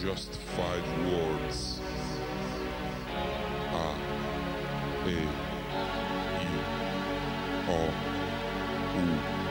just five words A, E, I, O, U.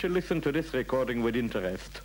You listen to this recording with interest?